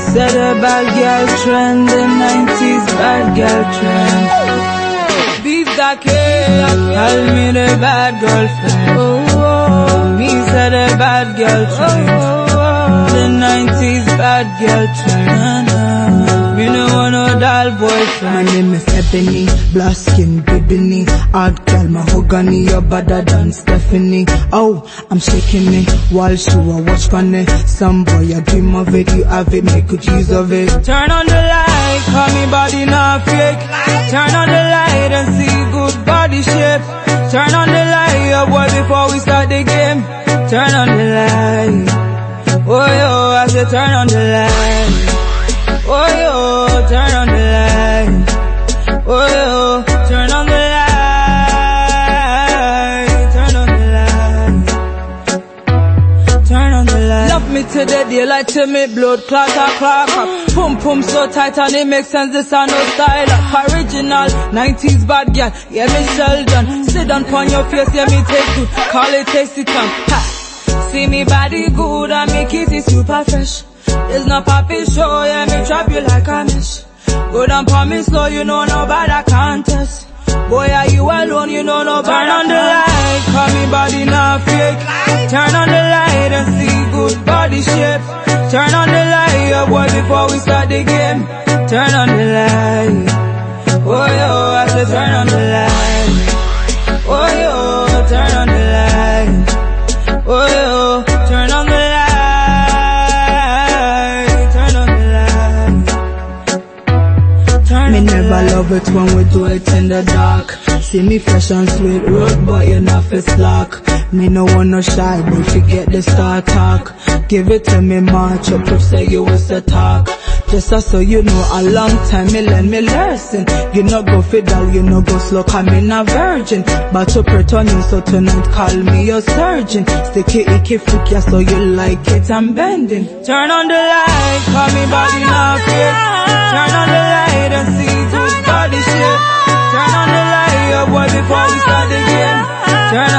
said a bad girl trend, the 90s bad girl trend. Beef that call me the bad girlfriend. Me said bad girl trend, the 90s bad girl trend. Doll boyfriend. My name is Ebony, black skin, bibini Hard girl, mahogany, you're better than Stephanie Oh, I'm shaking it while she a watch funny Some boy, I dream of it, you have it, make good use of it Turn on the light, call me body not fake. Turn on the light and see good body shape. Turn on the light, oh boy, before we start the game. Turn on the light. Oh yo, I said turn on the light. Turn on the light. Love me to the daylight till me blood clot a clock up. Pum pum so tight and it makes sense. This are no style up. Original 90s bad girl. Yeah me Sheldon. Sit down pon your face. Yeah me take good. Call it tasty time. Ha. See me body good and me kitty super fresh. It's not poppy show. Yeah me trap you like a mesh. Go down pon me slow. You know nobody contest. Boy, are you alone? You know nobody. Turn on the light, call me body not fake. Turn on the light and see shape. Turn on the light, oh boy, before we start the game. Turn on the light. Oh yo, I said turn on the light. Love it when we do it in the dark. See me fresh and sweet, road boy, you not fi slack. Me no want no shy, but forget the star talk. Give it to me, march up, proof say you was the talk. Just so you know, a long time me learn me lesson. You no go fiddle, you no go slow, cause in a virgin. But to returning, so tonight call me your surgeon. Sticky icky freak, yeah, so you like it, I'm bending. Turn on the light, call me body not fake. Turn on the light and see good body shape. Turn on the light, oh boy, before we start the game. Turn